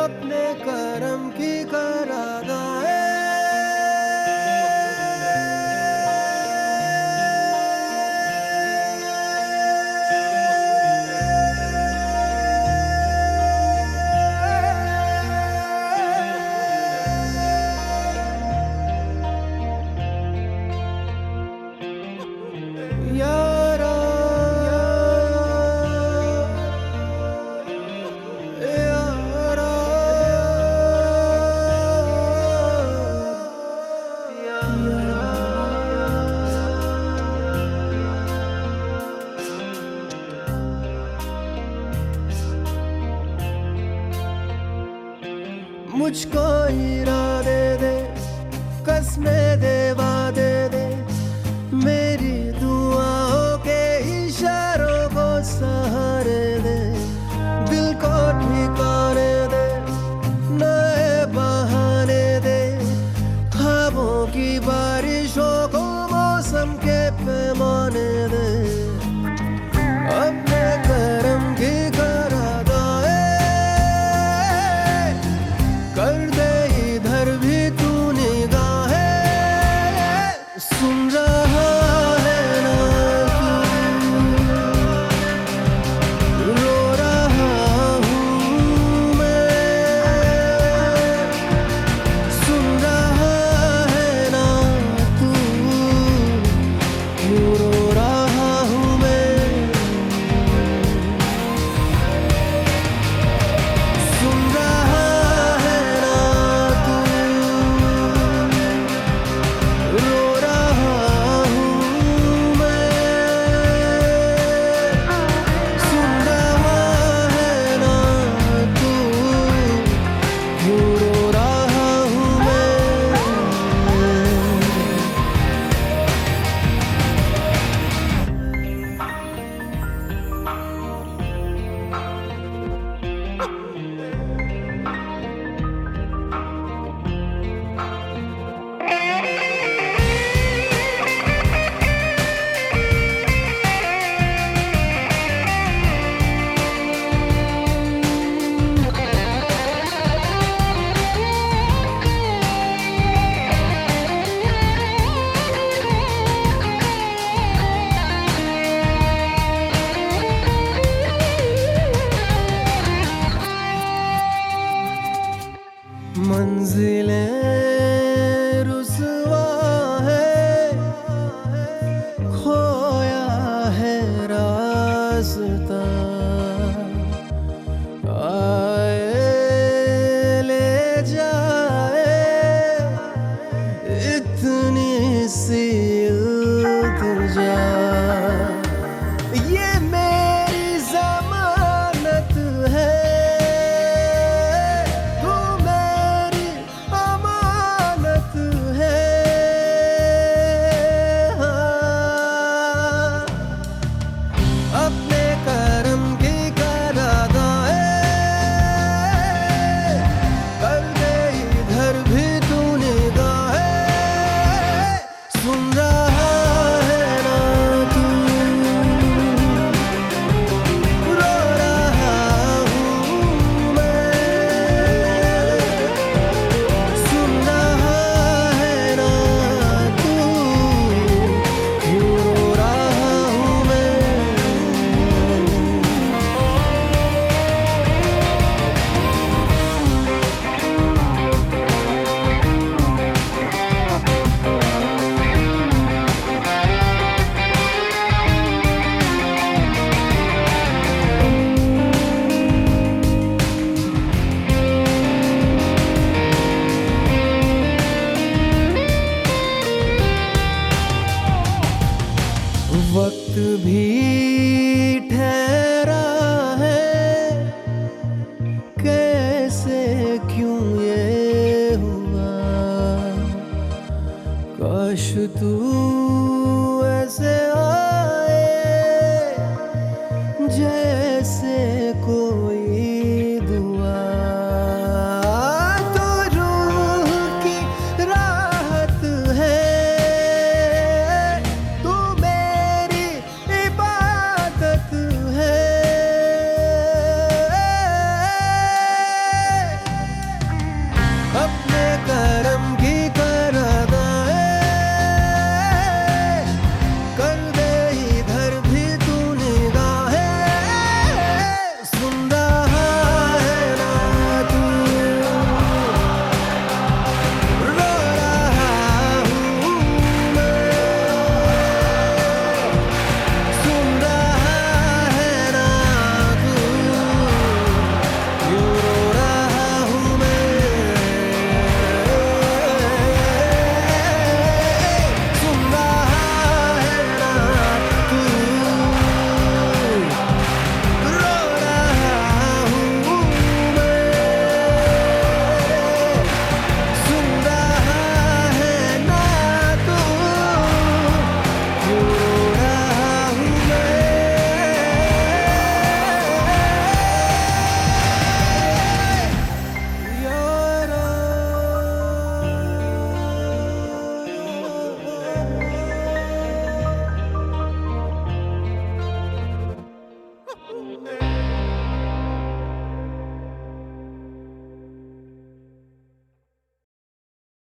up, make. मुझको इरा दे दे कसमें दे क्यों ये हुआ? काश तू ऐसे आए जैसे